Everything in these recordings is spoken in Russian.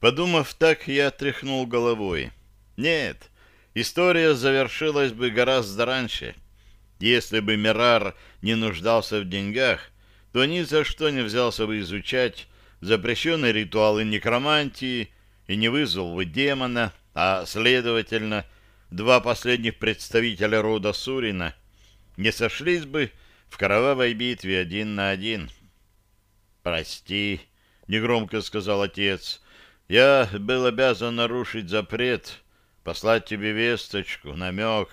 Подумав так, я тряхнул головой. Нет, история завершилась бы гораздо раньше. Если бы Мирар не нуждался в деньгах, то ни за что не взялся бы изучать запрещенные ритуалы некромантии и не вызвал бы демона, а, следовательно, два последних представителя рода Сурина не сошлись бы в кровавой битве один на один. «Прости», — негромко сказал отец, — «я был обязан нарушить запрет, послать тебе весточку, намек.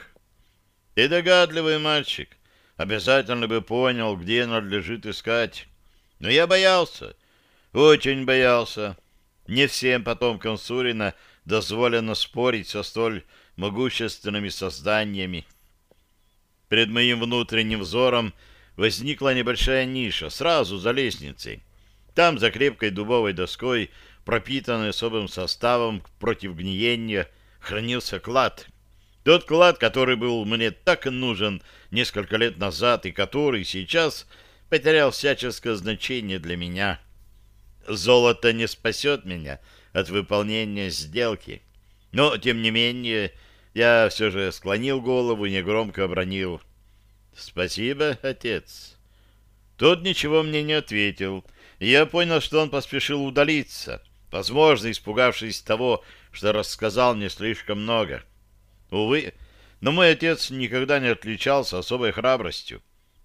Ты догадливый мальчик, обязательно бы понял, где надлежит искать. Но я боялся, очень боялся. Не всем потомкам Сурина дозволено спорить со столь могущественными созданиями. Перед моим внутренним взором возникла небольшая ниша, сразу за лестницей. Там, за крепкой дубовой доской, пропитанной особым составом против гниения, хранился клад. Тот клад, который был мне так нужен несколько лет назад и который сейчас потерял всяческое значение для меня. Золото не спасет меня от выполнения сделки. Но, тем не менее, я все же склонил голову и негромко обронил. «Спасибо, отец». Тот ничего мне не ответил, и я понял, что он поспешил удалиться, возможно, испугавшись того, что рассказал мне слишком много. Увы, но мой отец никогда не отличался особой храбростью,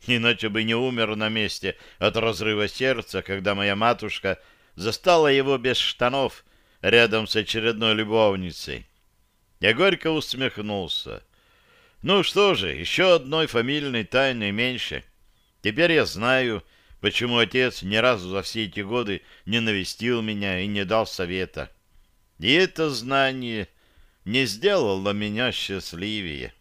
иначе бы не умер на месте от разрыва сердца, когда моя матушка застала его без штанов рядом с очередной любовницей. Я горько усмехнулся. Ну что же, еще одной фамильной тайны меньше. Теперь я знаю, почему отец ни разу за все эти годы не навестил меня и не дал совета. И это знание не сделало меня счастливее.